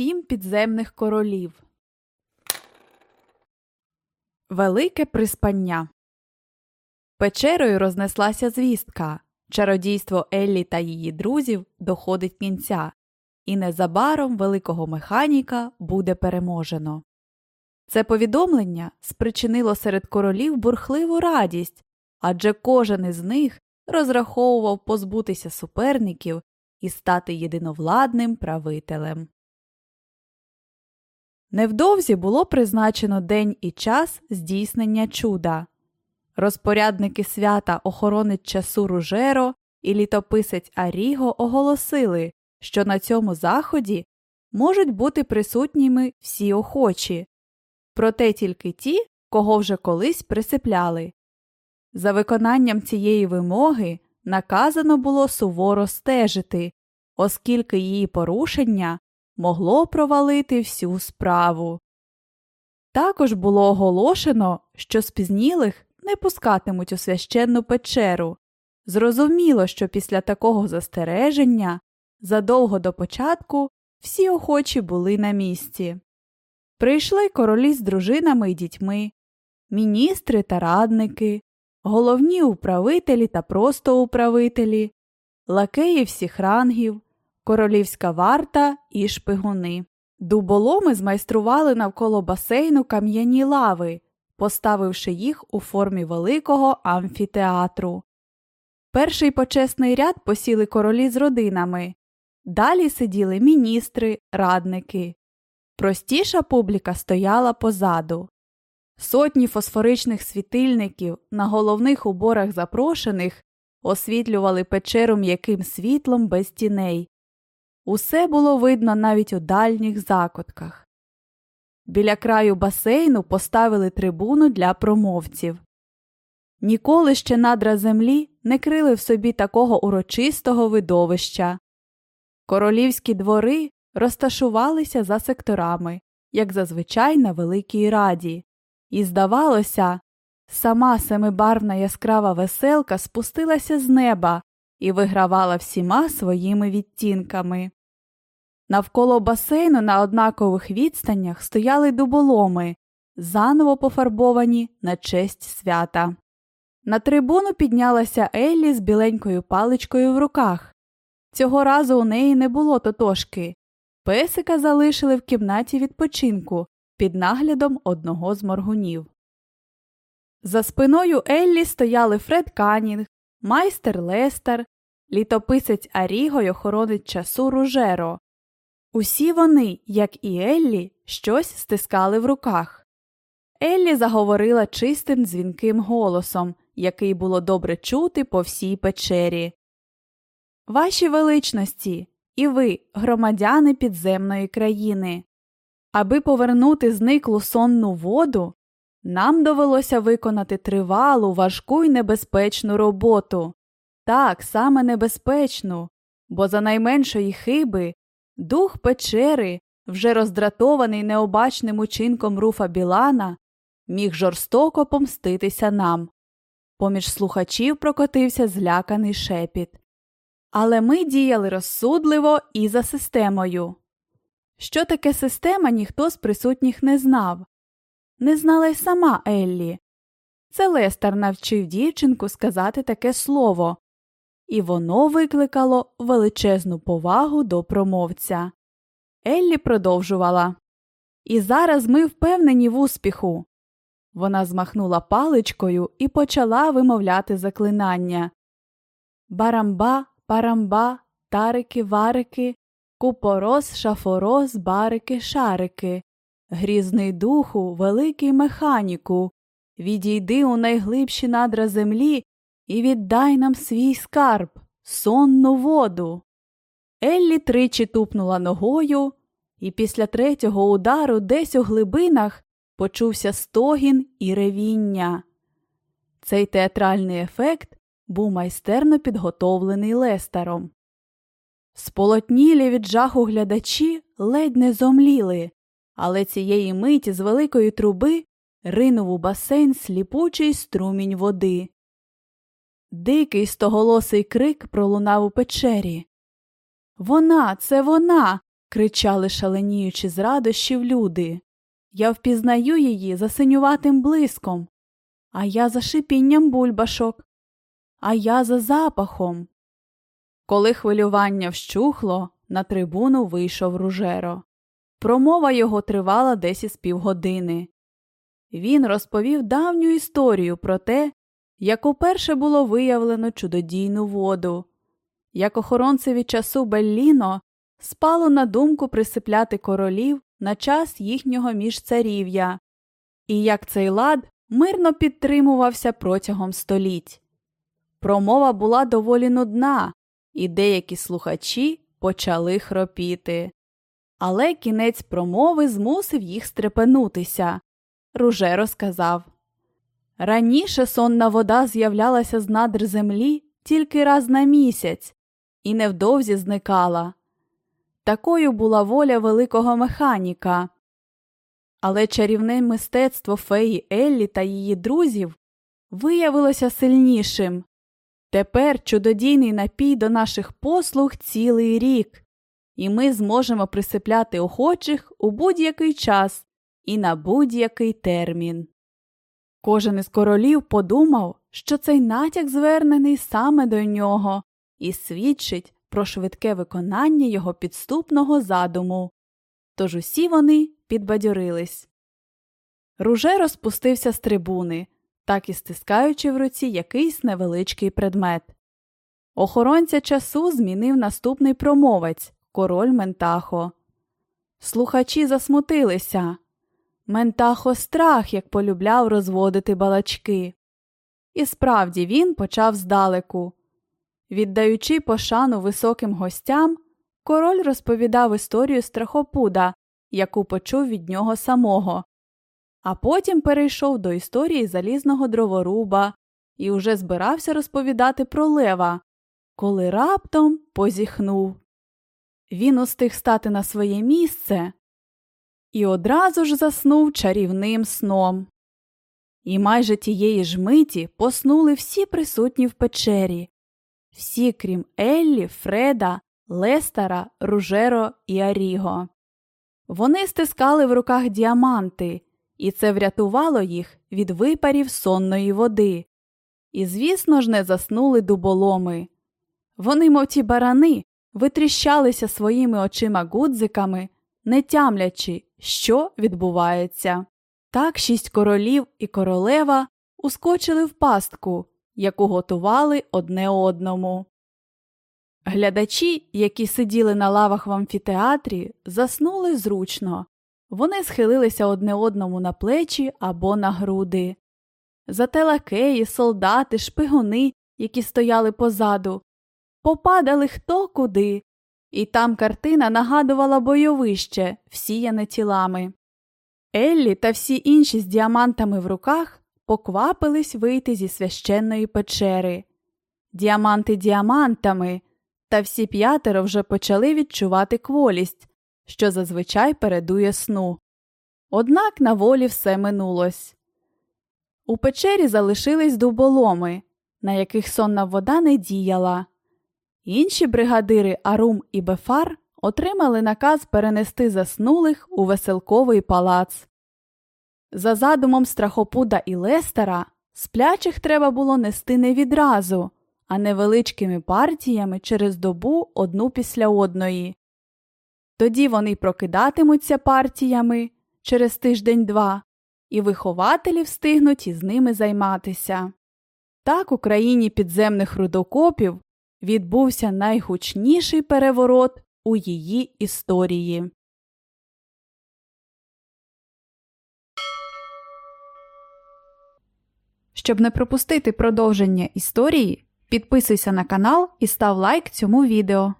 Сім підземних королів. Велике приспання. Печерою рознеслася звістка. Чародійство Еллі та її друзів доходить кінця, і незабаром великого механіка буде переможено. Це повідомлення спричинило серед королів бурхливу радість, адже кожен із них розраховував позбутися суперників і стати єдиновладним правителем. Невдовзі було призначено день і час здійснення чуда. Розпорядники свята охоронець часу Ружеро і літописець Аріго оголосили, що на цьому заході можуть бути присутніми всі охочі, проте тільки ті, кого вже колись присипляли. За виконанням цієї вимоги наказано було суворо стежити, оскільки її порушення могло провалити всю справу. Також було оголошено, що спізнілих не пускатимуть у священну печеру. Зрозуміло, що після такого застереження задовго до початку всі охочі були на місці. Прийшли королі з дружинами і дітьми, міністри та радники, головні управителі та просто управителі, лакеї всіх рангів, королівська варта і шпигуни. Дуболоми змайстрували навколо басейну кам'яні лави, поставивши їх у формі великого амфітеатру. Перший почесний ряд посіли королі з родинами, далі сиділи міністри, радники. Простіша публіка стояла позаду. Сотні фосфоричних світильників на головних уборах запрошених освітлювали печеру м'яким світлом без тіней. Усе було видно навіть у дальніх закутках. Біля краю басейну поставили трибуну для промовців. Ніколи ще надра землі не крили в собі такого урочистого видовища. Королівські двори розташувалися за секторами, як зазвичай на Великій Раді, і, здавалося, сама семибарвна яскрава веселка спустилася з неба і вигравала всіма своїми відтінками. Навколо басейну на однакових відстанях стояли дуболоми, заново пофарбовані на честь свята. На трибуну піднялася Еллі з біленькою паличкою в руках. Цього разу у неї не було тотошки. Песика залишили в кімнаті відпочинку під наглядом одного з моргунів. За спиною Еллі стояли Фред Канінг, майстер Лестер, літописець Аріго й охоронець часу Ружеро. Усі вони, як і Еллі, щось стискали в руках. Еллі заговорила чистим дзвінким голосом, який було добре чути по всій печері. Ваші величності, і ви, громадяни підземної країни. Аби повернути зниклу сонну воду, нам довелося виконати тривалу, важку й небезпечну роботу. Так, саме небезпечну, бо за найменшої хиби дух печери, вже роздратований необачним учинком руфа Білана, міг жорстоко помститися нам. Поміж слухачів прокотився зляканий шепіт. Але ми діяли розсудливо і за системою. Що таке система, ніхто з присутніх не знав. Не знала й сама Еллі. Це Лестер навчив дівчинку сказати таке слово, і воно викликало величезну повагу до промовця. Еллі продовжувала. І зараз ми впевнені в успіху. Вона змахнула паличкою і почала вимовляти заклинання. Барамба, парамба, тарики, варики, купорос, шафорос, барики, шарики. Грізний духу, великий механіку. Відійди у найглибші надра землі і віддай нам свій скарб, сонну воду. Еллі тричі тупнула ногою, і після третього удару десь у глибинах почувся стогін і ревіння. Цей театральний ефект був майстерно підготовлений Лестером. Сполотнілі від жаху глядачі ледь не зомліли, але цієї миті з великої труби ринув у басейн сліпучий струмінь води. Дикий стоголосий крик пролунав у печері. Вона, це вона. кричали шаленіючи з радощів люди. Я впізнаю її за синюватим блиском, а я за шипінням бульбашок, а я за запахом. Коли хвилювання вщухло, на трибуну вийшов ружеро. Промова його тривала десь із півгодини. Він розповів давню історію про те, як уперше було виявлено чудодійну воду, як охоронцеві часу Белліно спало на думку присипляти королів на час їхнього міжцарів'я, і як цей лад мирно підтримувався протягом століть. Промова була доволі нудна, і деякі слухачі почали хропіти. Але кінець промови змусив їх стрепенутися. Руже розказав Раніше сонна вода з'являлася з надр землі тільки раз на місяць і невдовзі зникала. Такою була воля великого механіка. Але чарівне мистецтво феї Еллі та її друзів виявилося сильнішим. Тепер чудодійний напій до наших послуг цілий рік, і ми зможемо присипляти охочих у будь-який час і на будь-який термін. Кожен із королів подумав, що цей натяк звернений саме до нього і свідчить про швидке виконання його підступного задуму. Тож усі вони підбадьорились. Руже розпустився з трибуни, так і стискаючи в руці якийсь невеличкий предмет. Охоронця часу змінив наступний промовець король Ментахо. Слухачі засмутилися. Ментахо страх, як полюбляв розводити балачки. І справді він почав здалеку. Віддаючи пошану високим гостям, король розповідав історію страхопуда, яку почув від нього самого, а потім перейшов до історії залізного дроворуба і уже збирався розповідати про лева, коли раптом позіхнув. Він устиг стати на своє місце і одразу ж заснув чарівним сном. І майже тієї ж миті поснули всі присутні в печері, всі, крім Еллі, Фреда, Лестера, Ружеро і Аріго. Вони стискали в руках діаманти, і це врятувало їх від випарів сонної води. І, звісно ж, не заснули дуболоми. Вони, мов ті барани, витріщалися своїми очима гудзиками, не тямлячи, що відбувається. Так шість королів і королева ускочили в пастку, яку готували одне одному. Глядачі, які сиділи на лавах в амфітеатрі, заснули зручно. Вони схилилися одне одному на плечі або на груди. Зате лакеї, солдати, шпигуни, які стояли позаду, попадали хто куди, і там картина нагадувала бойовище, всіяне тілами. Еллі та всі інші з діамантами в руках поквапились вийти зі священної печери. Діаманти діамантами, та всі п'ятеро вже почали відчувати кволість, що зазвичай передує сну. Однак на волі все минулось. У печері залишились дуболоми, на яких сонна вода не діяла. Інші бригадири Арум і Бефар отримали наказ перенести заснулих у веселковий палац. За задумом страхопуда і Лестера, сплячих треба було нести не відразу, а невеличкими партіями через добу одну після одної. Тоді вони прокидатимуться партіями через тиждень два, і вихователі встигнуть із ними займатися. Так у країні підземних рудокопів відбувся найгучніший переворот у її історії. Щоб не пропустити продовження історії, підписуйся на канал і став лайк цьому відео.